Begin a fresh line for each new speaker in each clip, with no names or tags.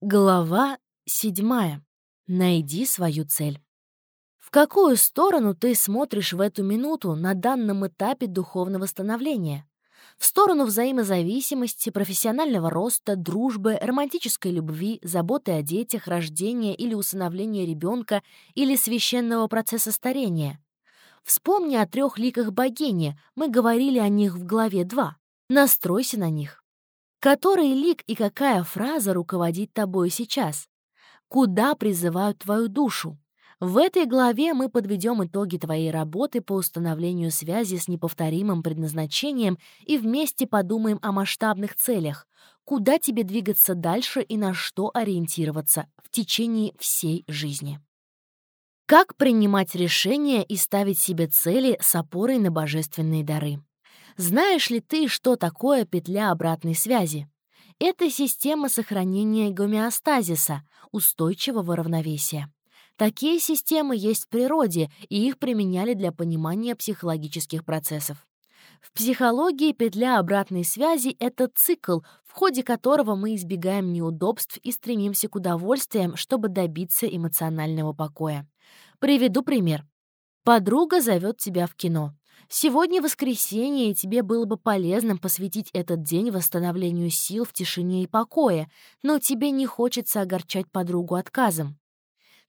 Глава седьмая. Найди свою цель. В какую сторону ты смотришь в эту минуту на данном этапе духовного становления? В сторону взаимозависимости, профессионального роста, дружбы, романтической любви, заботы о детях, рождения или усыновления ребенка или священного процесса старения? Вспомни о трех ликах богини, мы говорили о них в главе 2. Настройся на них. Который лик и какая фраза руководит тобой сейчас? Куда призывают твою душу? В этой главе мы подведем итоги твоей работы по установлению связи с неповторимым предназначением и вместе подумаем о масштабных целях, куда тебе двигаться дальше и на что ориентироваться в течение всей жизни. Как принимать решения и ставить себе цели с опорой на божественные дары? Знаешь ли ты, что такое петля обратной связи? Это система сохранения гомеостазиса, устойчивого равновесия. Такие системы есть в природе, и их применяли для понимания психологических процессов. В психологии петля обратной связи — это цикл, в ходе которого мы избегаем неудобств и стремимся к удовольствиям, чтобы добиться эмоционального покоя. Приведу пример. Подруга зовет тебя в кино. Сегодня воскресенье, и тебе было бы полезным посвятить этот день восстановлению сил в тишине и покое, но тебе не хочется огорчать подругу отказом.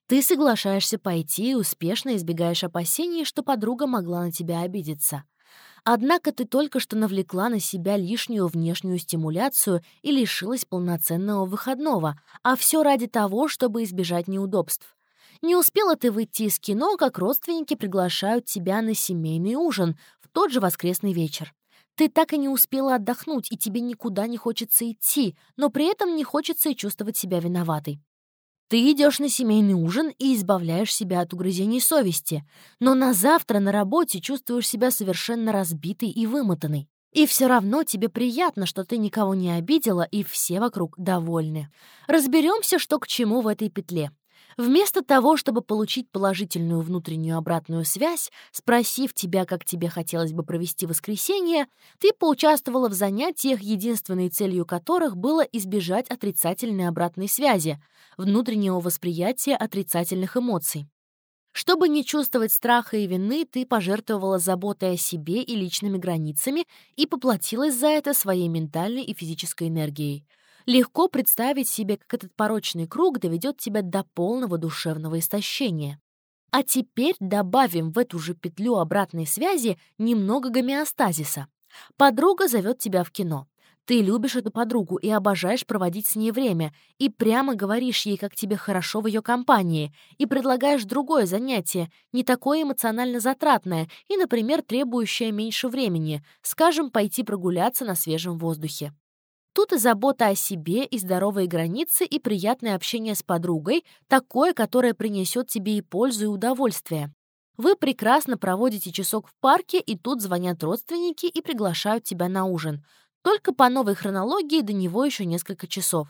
Ты соглашаешься пойти и успешно избегаешь опасений, что подруга могла на тебя обидеться. Однако ты только что навлекла на себя лишнюю внешнюю стимуляцию и лишилась полноценного выходного, а все ради того, чтобы избежать неудобств. Не успела ты выйти из кино, как родственники приглашают тебя на семейный ужин в тот же воскресный вечер. Ты так и не успела отдохнуть, и тебе никуда не хочется идти, но при этом не хочется и чувствовать себя виноватой. Ты идешь на семейный ужин и избавляешь себя от угрызений совести, но на завтра на работе чувствуешь себя совершенно разбитой и вымотанной. И все равно тебе приятно, что ты никого не обидела, и все вокруг довольны. Разберемся, что к чему в этой петле. Вместо того, чтобы получить положительную внутреннюю обратную связь, спросив тебя, как тебе хотелось бы провести воскресенье, ты поучаствовала в занятиях, единственной целью которых было избежать отрицательной обратной связи, внутреннего восприятия отрицательных эмоций. Чтобы не чувствовать страха и вины, ты пожертвовала заботой о себе и личными границами и поплатилась за это своей ментальной и физической энергией. Легко представить себе, как этот порочный круг доведет тебя до полного душевного истощения. А теперь добавим в эту же петлю обратной связи немного гомеостазиса. Подруга зовет тебя в кино. Ты любишь эту подругу и обожаешь проводить с ней время, и прямо говоришь ей, как тебе хорошо в ее компании, и предлагаешь другое занятие, не такое эмоционально затратное и, например, требующее меньше времени, скажем, пойти прогуляться на свежем воздухе. Тут и забота о себе, и здоровые границы, и приятное общение с подругой, такое, которое принесет тебе и пользу, и удовольствие. Вы прекрасно проводите часок в парке, и тут звонят родственники и приглашают тебя на ужин. Только по новой хронологии до него еще несколько часов.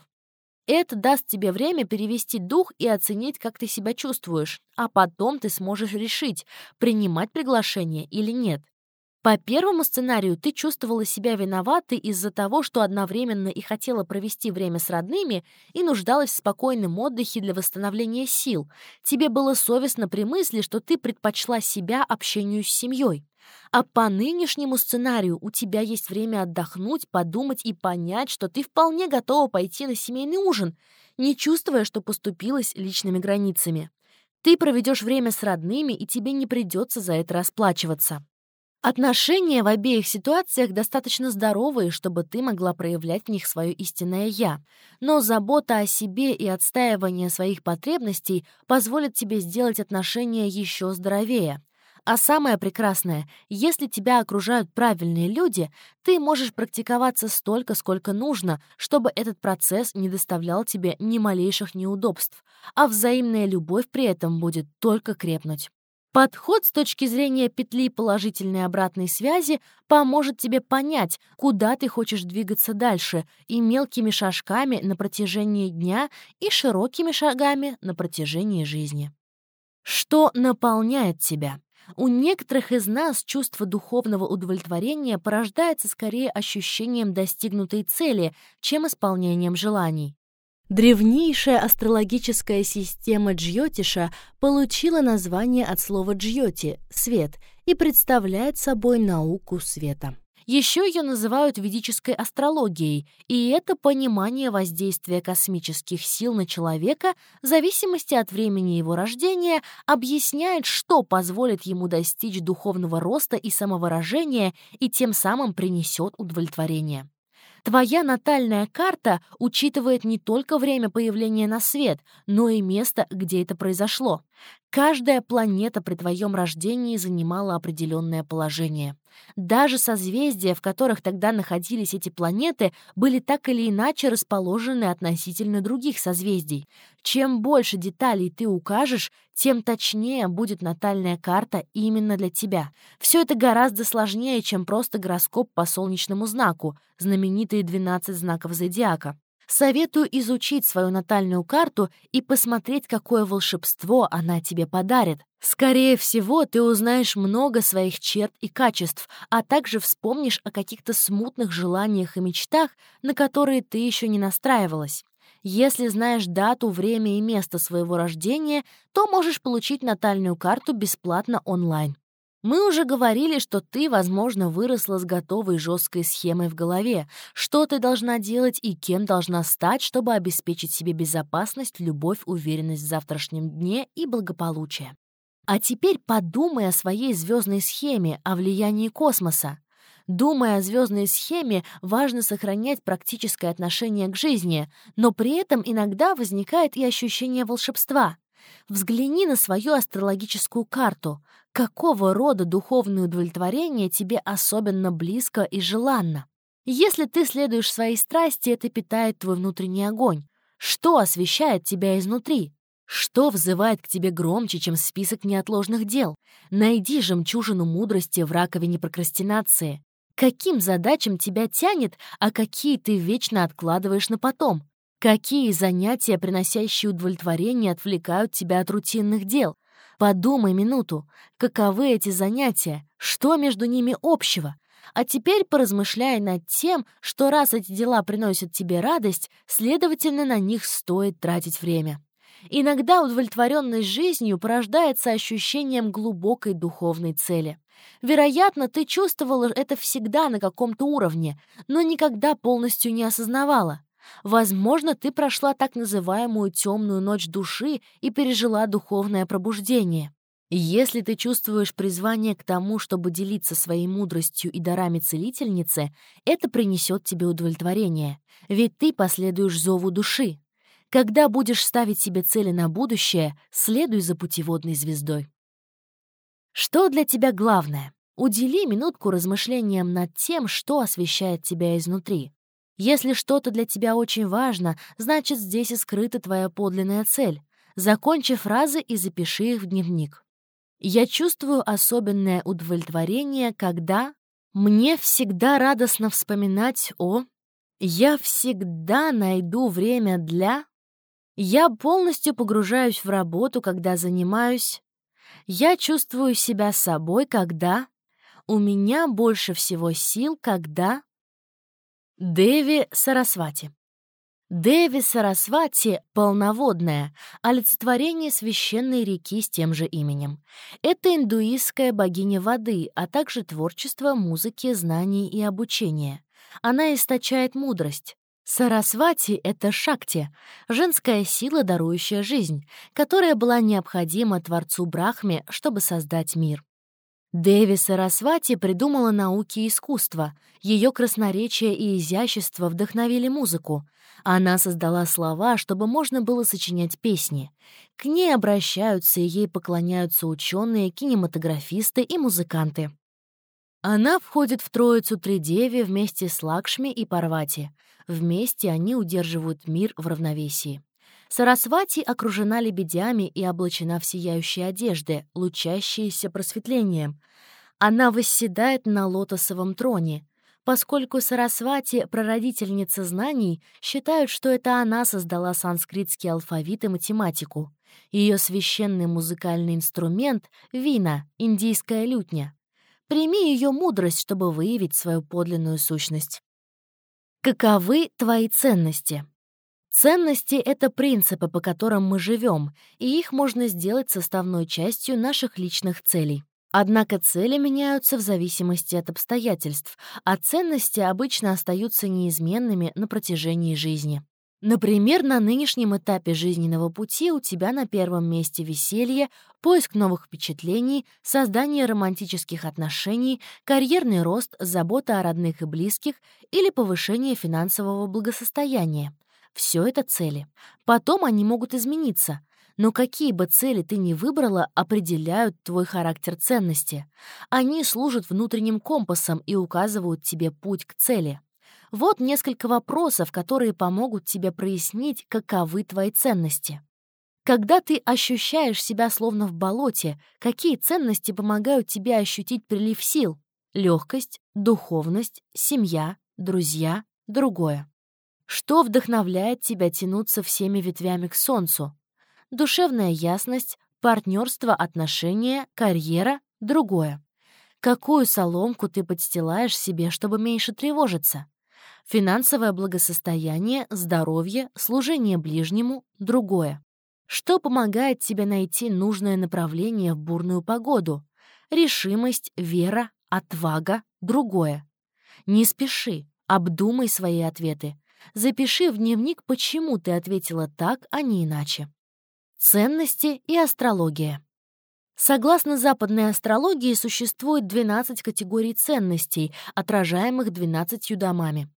Это даст тебе время перевести дух и оценить, как ты себя чувствуешь, а потом ты сможешь решить, принимать приглашение или нет. По первому сценарию ты чувствовала себя виноватой из-за того, что одновременно и хотела провести время с родными, и нуждалась в спокойном отдыхе для восстановления сил. Тебе было совестно при мысли, что ты предпочла себя общению с семьей. А по нынешнему сценарию у тебя есть время отдохнуть, подумать и понять, что ты вполне готова пойти на семейный ужин, не чувствуя, что поступилась личными границами. Ты проведешь время с родными, и тебе не придется за это расплачиваться. Отношения в обеих ситуациях достаточно здоровые, чтобы ты могла проявлять в них свое истинное «я», но забота о себе и отстаивание своих потребностей позволят тебе сделать отношения еще здоровее. А самое прекрасное, если тебя окружают правильные люди, ты можешь практиковаться столько, сколько нужно, чтобы этот процесс не доставлял тебе ни малейших неудобств, а взаимная любовь при этом будет только крепнуть. Подход с точки зрения петли положительной обратной связи поможет тебе понять, куда ты хочешь двигаться дальше, и мелкими шажками на протяжении дня, и широкими шагами на протяжении жизни. Что наполняет тебя? У некоторых из нас чувство духовного удовлетворения порождается скорее ощущением достигнутой цели, чем исполнением желаний. Древнейшая астрологическая система Джьотиша получила название от слова «джьоти» — «свет» и представляет собой науку света. Еще ее называют ведической астрологией, и это понимание воздействия космических сил на человека в зависимости от времени его рождения объясняет, что позволит ему достичь духовного роста и самовыражения и тем самым принесет удовлетворение. Твоя натальная карта учитывает не только время появления на свет, но и место, где это произошло. Каждая планета при твоем рождении занимала определенное положение. Даже созвездия, в которых тогда находились эти планеты, были так или иначе расположены относительно других созвездий. Чем больше деталей ты укажешь, тем точнее будет натальная карта именно для тебя. Все это гораздо сложнее, чем просто гороскоп по солнечному знаку, знаменитые 12 знаков зодиака. Советую изучить свою натальную карту и посмотреть, какое волшебство она тебе подарит. Скорее всего, ты узнаешь много своих черт и качеств, а также вспомнишь о каких-то смутных желаниях и мечтах, на которые ты еще не настраивалась. Если знаешь дату, время и место своего рождения, то можешь получить натальную карту бесплатно онлайн. Мы уже говорили, что ты, возможно, выросла с готовой жесткой схемой в голове, что ты должна делать и кем должна стать, чтобы обеспечить себе безопасность, любовь, уверенность в завтрашнем дне и благополучие. А теперь подумай о своей звездной схеме, о влиянии космоса. Думая о звездной схеме, важно сохранять практическое отношение к жизни, но при этом иногда возникает и ощущение волшебства. Взгляни на свою астрологическую карту. Какого рода духовное удовлетворение тебе особенно близко и желанно? Если ты следуешь своей страсти, это питает твой внутренний огонь. Что освещает тебя изнутри? Что взывает к тебе громче, чем список неотложных дел? Найди жемчужину мудрости в раковине прокрастинации. Каким задачам тебя тянет, а какие ты вечно откладываешь на потом? Какие занятия, приносящие удовлетворение, отвлекают тебя от рутинных дел? Подумай минуту, каковы эти занятия, что между ними общего? А теперь поразмышляй над тем, что раз эти дела приносят тебе радость, следовательно, на них стоит тратить время. Иногда удовлетворенность жизнью порождается ощущением глубокой духовной цели. Вероятно, ты чувствовала это всегда на каком-то уровне, но никогда полностью не осознавала. Возможно, ты прошла так называемую темную ночь души и пережила духовное пробуждение. Если ты чувствуешь призвание к тому, чтобы делиться своей мудростью и дарами целительницы, это принесет тебе удовлетворение, ведь ты последуешь зову души. Когда будешь ставить себе цели на будущее, следуй за путеводной звездой. Что для тебя главное? Удели минутку размышлениям над тем, что освещает тебя изнутри. Если что-то для тебя очень важно, значит, здесь и скрыта твоя подлинная цель. Закончи фразы и запиши их в дневник. Я чувствую особенное удовлетворение, когда мне всегда радостно вспоминать о... Я всегда найду время для... Я полностью погружаюсь в работу, когда занимаюсь... Я чувствую себя собой, когда... У меня больше всего сил, когда... Деви Сарасвати. Деви Сарасвати — полноводная, олицетворение священной реки с тем же именем. Это индуистская богиня воды, а также творчество, музыки, знаний и обучения. Она источает мудрость. Сарасвати — это Шакти, женская сила, дарующая жизнь, которая была необходима Творцу Брахме, чтобы создать мир. Деви Сарасвати придумала науки и искусство. Ее красноречие и изящество вдохновили музыку. Она создала слова, чтобы можно было сочинять песни. К ней обращаются и ей поклоняются ученые, кинематографисты и музыканты. Она входит в троицу Тридеви вместе с Лакшми и Парвати. Вместе они удерживают мир в равновесии. Сарасвати окружена лебедями и облачена в сияющие одежды, лучащиеся просветлением. Она восседает на лотосовом троне. Поскольку Сарасвати — прародительница знаний, считают, что это она создала санскритский алфавит и математику. Ее священный музыкальный инструмент — вина, индийская лютня. Прими ее мудрость, чтобы выявить свою подлинную сущность. Каковы твои ценности? Ценности — это принципы, по которым мы живем, и их можно сделать составной частью наших личных целей. Однако цели меняются в зависимости от обстоятельств, а ценности обычно остаются неизменными на протяжении жизни. Например, на нынешнем этапе жизненного пути у тебя на первом месте веселье, поиск новых впечатлений, создание романтических отношений, карьерный рост, забота о родных и близких или повышение финансового благосостояния. Все это цели. Потом они могут измениться. Но какие бы цели ты ни выбрала, определяют твой характер ценности. Они служат внутренним компасом и указывают тебе путь к цели. Вот несколько вопросов, которые помогут тебе прояснить, каковы твои ценности. Когда ты ощущаешь себя словно в болоте, какие ценности помогают тебе ощутить прилив сил? Легкость, духовность, семья, друзья, другое. Что вдохновляет тебя тянуться всеми ветвями к солнцу? Душевная ясность, партнерство, отношения, карьера, другое. Какую соломку ты подстилаешь себе, чтобы меньше тревожиться? финансовое благосостояние, здоровье, служение ближнему, другое. Что помогает тебе найти нужное направление в бурную погоду? Решимость, вера, отвага, другое. Не спеши, обдумай свои ответы. Запиши в дневник, почему ты ответила так, а не иначе. Ценности и астрология. Согласно западной астрологии, существует 12 категорий ценностей, отражаемых 12 домами.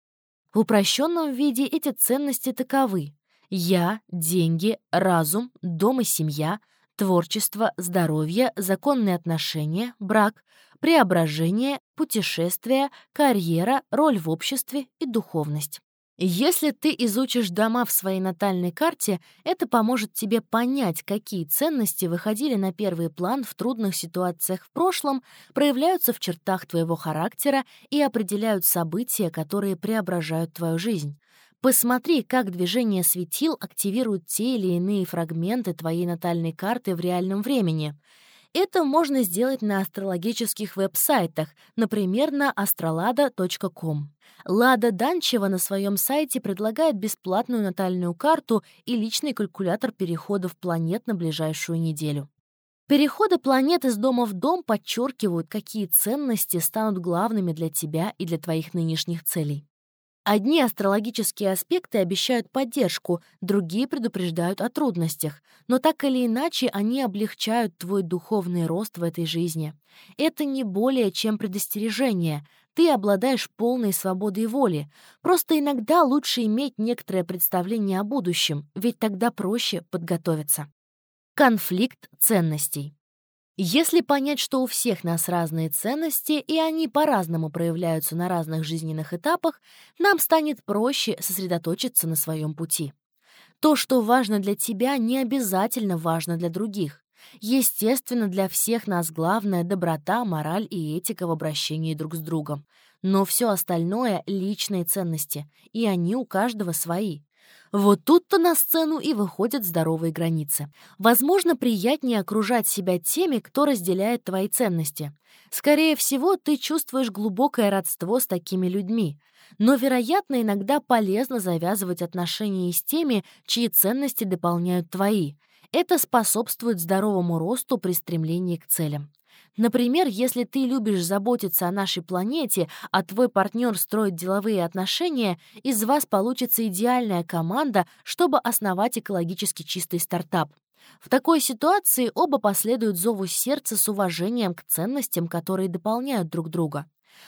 В упрощенном виде эти ценности таковы. Я, деньги, разум, дом и семья, творчество, здоровье, законные отношения, брак, преображение, путешествия, карьера, роль в обществе и духовность. Если ты изучишь дома в своей натальной карте, это поможет тебе понять, какие ценности выходили на первый план в трудных ситуациях в прошлом, проявляются в чертах твоего характера и определяют события, которые преображают твою жизнь. Посмотри, как движение светил активирует те или иные фрагменты твоей натальной карты в реальном времени — это можно сделать на астрологических веб-сайтах, например, на astrolada.com. Лада Данчева на своем сайте предлагает бесплатную натальную карту и личный калькулятор переходов планет на ближайшую неделю. Переходы планет из дома в дом подчеркивают, какие ценности станут главными для тебя и для твоих нынешних целей. Одни астрологические аспекты обещают поддержку, другие предупреждают о трудностях, но так или иначе они облегчают твой духовный рост в этой жизни. Это не более чем предостережение. Ты обладаешь полной свободой воли. Просто иногда лучше иметь некоторое представление о будущем, ведь тогда проще подготовиться. Конфликт ценностей. Если понять, что у всех нас разные ценности, и они по-разному проявляются на разных жизненных этапах, нам станет проще сосредоточиться на своем пути. То, что важно для тебя, не обязательно важно для других. Естественно, для всех нас главное — доброта, мораль и этика в обращении друг с другом. Но все остальное — личные ценности, и они у каждого свои. Вот тут-то на сцену и выходят здоровые границы. Возможно, приятнее окружать себя теми, кто разделяет твои ценности. Скорее всего, ты чувствуешь глубокое родство с такими людьми. Но, вероятно, иногда полезно завязывать отношения с теми, чьи ценности дополняют твои. Это способствует здоровому росту при стремлении к целям. Например, если ты любишь заботиться о нашей планете, а твой партнер строит деловые отношения, из вас получится идеальная команда, чтобы основать экологически чистый стартап. В такой ситуации оба последуют зову сердца с уважением к ценностям, которые дополняют друг друга.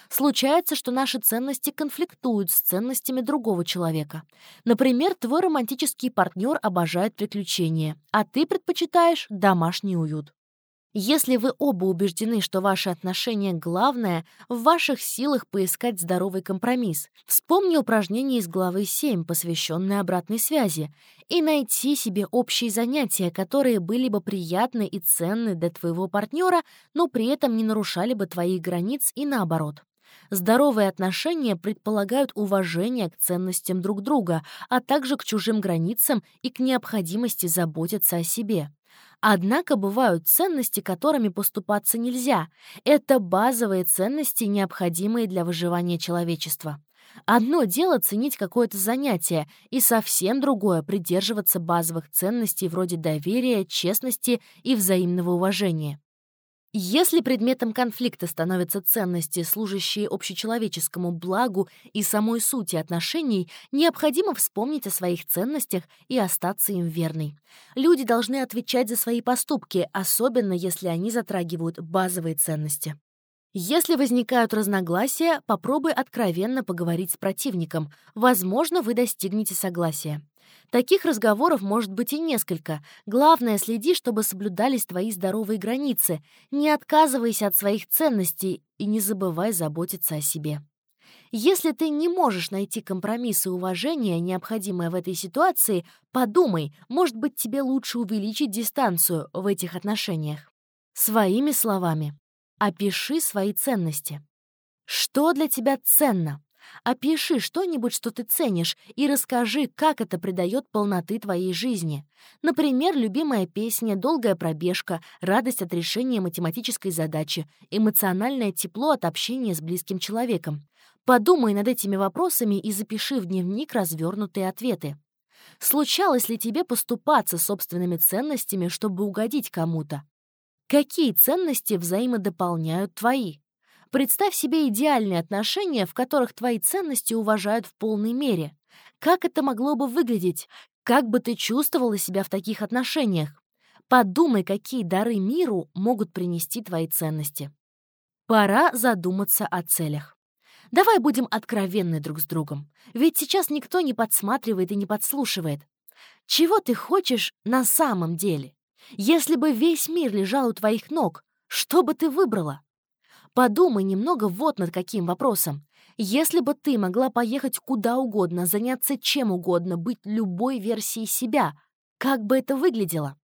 Случается, что наши ценности конфликтуют с ценностями другого человека. Например, твой романтический партнер обожает приключения, а ты предпочитаешь домашний уют. Если вы оба убеждены, что ваши отношения главное, в ваших силах поискать здоровый компромисс. Вспомни упражнение из главы 7, посвященное обратной связи, и найти себе общие занятия, которые были бы приятны и ценны для твоего партнера, но при этом не нарушали бы твоих границ и наоборот. Здоровые отношения предполагают уважение к ценностям друг друга, а также к чужим границам и к необходимости заботиться о себе. Однако бывают ценности, которыми поступаться нельзя. Это базовые ценности, необходимые для выживания человечества. Одно дело ценить какое-то занятие, и совсем другое — придерживаться базовых ценностей вроде доверия, честности и взаимного уважения. Если предметом конфликта становятся ценности, служащие общечеловеческому благу и самой сути отношений, необходимо вспомнить о своих ценностях и остаться им верной. Люди должны отвечать за свои поступки, особенно если они затрагивают базовые ценности. Если возникают разногласия, попробуй откровенно поговорить с противником. Возможно, вы достигнете согласия. Таких разговоров может быть и несколько. Главное, следи, чтобы соблюдались твои здоровые границы. Не отказывайся от своих ценностей и не забывай заботиться о себе. Если ты не можешь найти компромисс и уважение, необходимое в этой ситуации, подумай, может быть, тебе лучше увеличить дистанцию в этих отношениях. Своими словами. Опиши свои ценности. Что для тебя ценно? Опиши что-нибудь, что ты ценишь, и расскажи, как это придает полноты твоей жизни. Например, любимая песня, долгая пробежка, радость от решения математической задачи, эмоциональное тепло от общения с близким человеком. Подумай над этими вопросами и запиши в дневник развернутые ответы. Случалось ли тебе поступаться собственными ценностями, чтобы угодить кому-то? Какие ценности взаимодополняют твои? Представь себе идеальные отношения, в которых твои ценности уважают в полной мере. Как это могло бы выглядеть? Как бы ты чувствовала себя в таких отношениях? Подумай, какие дары миру могут принести твои ценности. Пора задуматься о целях. Давай будем откровенны друг с другом, ведь сейчас никто не подсматривает и не подслушивает. Чего ты хочешь на самом деле? Если бы весь мир лежал у твоих ног, что бы ты выбрала? Подумай немного вот над каким вопросом. Если бы ты могла поехать куда угодно, заняться чем угодно, быть любой версией себя, как бы это выглядело?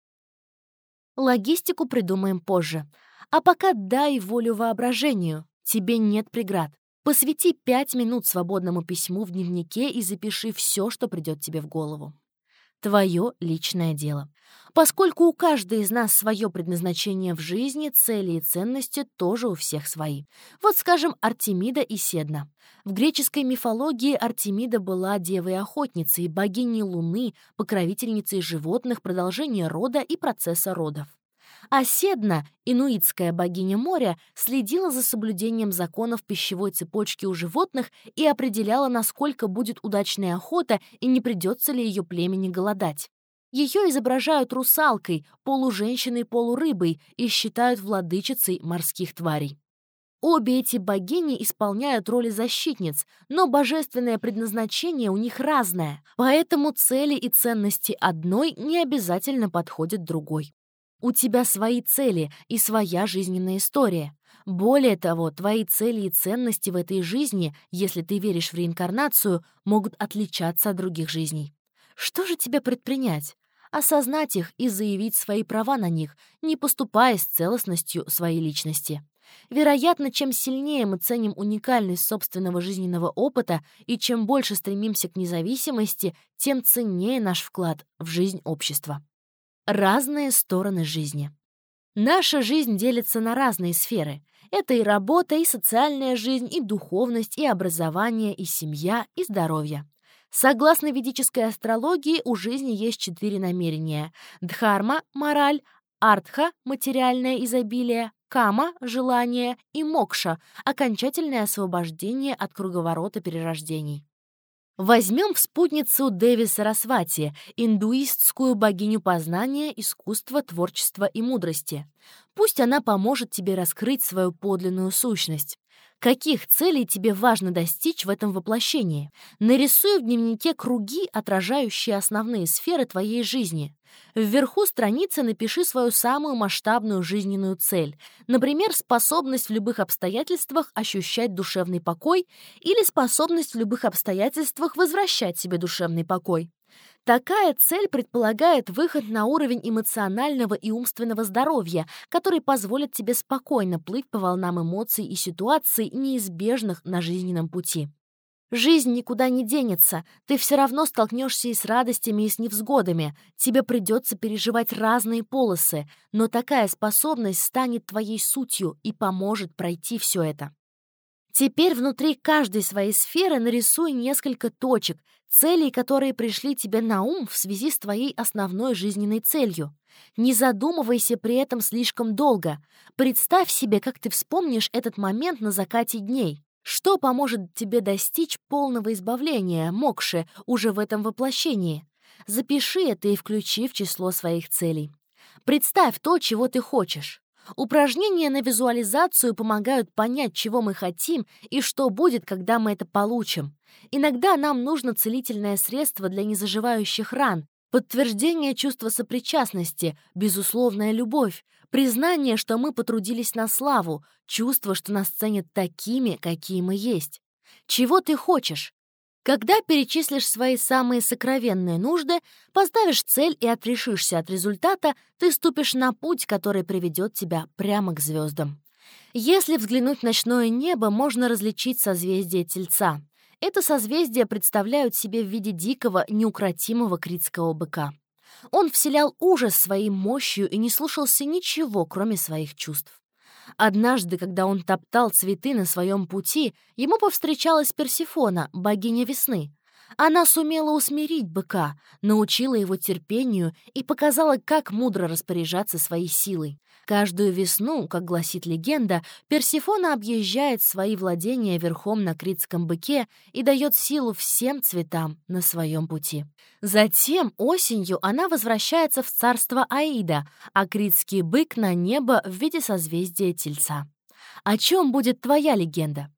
Логистику придумаем позже. А пока дай волю воображению. Тебе нет преград. Посвяти пять минут свободному письму в дневнике и запиши все, что придет тебе в голову твое личное дело. Поскольку у каждой из нас свое предназначение в жизни, цели и ценности тоже у всех свои. Вот, скажем, Артемида и Седна. В греческой мифологии Артемида была девой-охотницей, богиней Луны, покровительницей животных, продолжения рода и процесса родов. А Седна, инуитская богиня моря, следила за соблюдением законов пищевой цепочки у животных и определяла, насколько будет удачная охота и не придется ли ее племени голодать. Ее изображают русалкой, полуженщиной-полурыбой и считают владычицей морских тварей. Обе эти богини исполняют роли защитниц, но божественное предназначение у них разное, поэтому цели и ценности одной не обязательно подходят другой. У тебя свои цели и своя жизненная история. Более того, твои цели и ценности в этой жизни, если ты веришь в реинкарнацию, могут отличаться от других жизней. Что же тебе предпринять? Осознать их и заявить свои права на них, не поступая с целостностью своей личности. Вероятно, чем сильнее мы ценим уникальность собственного жизненного опыта и чем больше стремимся к независимости, тем ценнее наш вклад в жизнь общества разные стороны жизни. Наша жизнь делится на разные сферы. Это и работа, и социальная жизнь, и духовность, и образование, и семья, и здоровье. Согласно ведической астрологии, у жизни есть четыре намерения. Дхарма — мораль, артха — материальное изобилие, кама — желание и мокша — окончательное освобождение от круговорота перерождений. Возьмем в спутницу Деви Сарасвати, индуистскую богиню познания, искусства, творчества и мудрости. Пусть она поможет тебе раскрыть свою подлинную сущность. Каких целей тебе важно достичь в этом воплощении? Нарисуй в дневнике круги, отражающие основные сферы твоей жизни. Вверху страницы напиши свою самую масштабную жизненную цель. Например, способность в любых обстоятельствах ощущать душевный покой или способность в любых обстоятельствах возвращать себе душевный покой. Такая цель предполагает выход на уровень эмоционального и умственного здоровья, который позволит тебе спокойно плыть по волнам эмоций и ситуаций, неизбежных на жизненном пути. Жизнь никуда не денется, ты все равно столкнешься и с радостями, и с невзгодами. Тебе придется переживать разные полосы, но такая способность станет твоей сутью и поможет пройти все это. Теперь внутри каждой своей сферы нарисуй несколько точек, целей, которые пришли тебе на ум в связи с твоей основной жизненной целью. Не задумывайся при этом слишком долго. Представь себе, как ты вспомнишь этот момент на закате дней. Что поможет тебе достичь полного избавления, мокши, уже в этом воплощении? Запиши это и включи в число своих целей. Представь то, чего ты хочешь. Упражнения на визуализацию помогают понять, чего мы хотим и что будет, когда мы это получим. Иногда нам нужно целительное средство для незаживающих ран, подтверждение чувства сопричастности, безусловная любовь, признание, что мы потрудились на славу, чувство, что нас ценят такими, какие мы есть. Чего ты хочешь? Когда перечислишь свои самые сокровенные нужды, поставишь цель и отрешишься от результата, ты ступишь на путь, который приведет тебя прямо к звездам. Если взглянуть в ночное небо, можно различить созвездие Тельца. Это созвездие представляют себе в виде дикого, неукротимого критского быка. Он вселял ужас своей мощью и не слушался ничего, кроме своих чувств. Однажды, когда он топтал цветы на своем пути, ему повстречалась Персифона, богиня весны. Она сумела усмирить быка, научила его терпению и показала, как мудро распоряжаться своей силой. Каждую весну, как гласит легенда, Персифона объезжает свои владения верхом на критском быке и дает силу всем цветам на своем пути. Затем осенью она возвращается в царство Аида, а критский бык на небо в виде созвездия Тельца. О чем будет твоя легенда?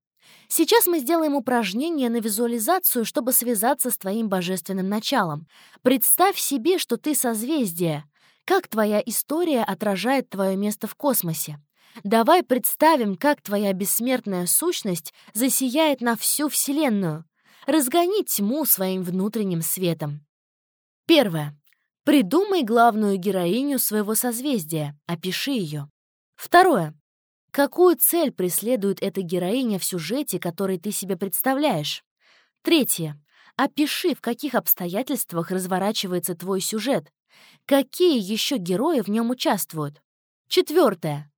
Сейчас мы сделаем упражнение на визуализацию, чтобы связаться с твоим божественным началом. Представь себе, что ты созвездие. Как твоя история отражает твое место в космосе? Давай представим, как твоя бессмертная сущность засияет на всю Вселенную. Разгони тьму своим внутренним светом. Первое. Придумай главную героиню своего созвездия, опиши ее. Второе. Какую цель преследует эта героиня в сюжете, который ты себе представляешь? Третье. Опиши, в каких обстоятельствах разворачивается твой сюжет. Какие еще герои в нем участвуют? Четвертое.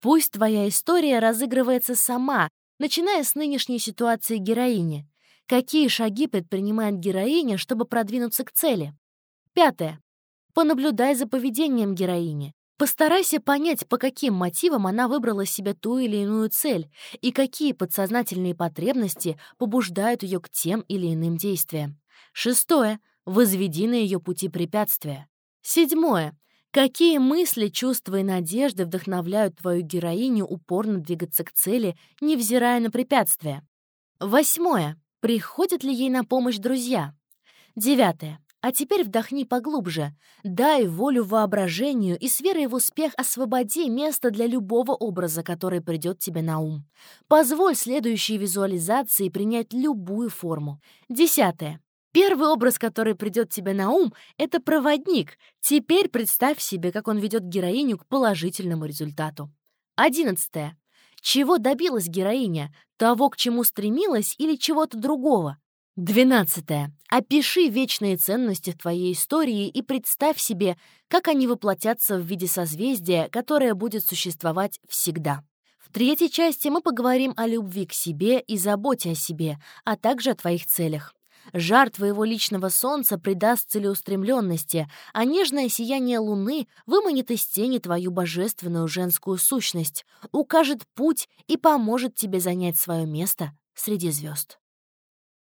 Пусть твоя история разыгрывается сама, начиная с нынешней ситуации героини. Какие шаги предпринимает героиня, чтобы продвинуться к цели? Пятое. Понаблюдай за поведением героини. Постарайся понять, по каким мотивам она выбрала себе ту или иную цель и какие подсознательные потребности побуждают ее к тем или иным действиям. Шестое. Возведи на ее пути препятствия. Седьмое. Какие мысли, чувства и надежды вдохновляют твою героиню упорно двигаться к цели, невзирая на препятствия? Восьмое. Приходят ли ей на помощь друзья? Девятое. А теперь вдохни поглубже. Дай волю воображению и с верой в успех освободи место для любого образа, который придет тебе на ум. Позволь следующей визуализации принять любую форму. Десятое. Первый образ, который придет тебе на ум, это проводник. Теперь представь себе, как он ведет героиню к положительному результату. Одиннадцатое. Чего добилась героиня? Того, к чему стремилась, или чего-то другого? Двенадцатое. Опиши вечные ценности твоей истории и представь себе, как они воплотятся в виде созвездия, которое будет существовать всегда. В третьей части мы поговорим о любви к себе и заботе о себе, а также о твоих целях. Жар твоего личного солнца придаст целеустремленности, а нежное сияние луны выманит из тени твою божественную женскую сущность, укажет путь и поможет тебе занять свое место среди звезд.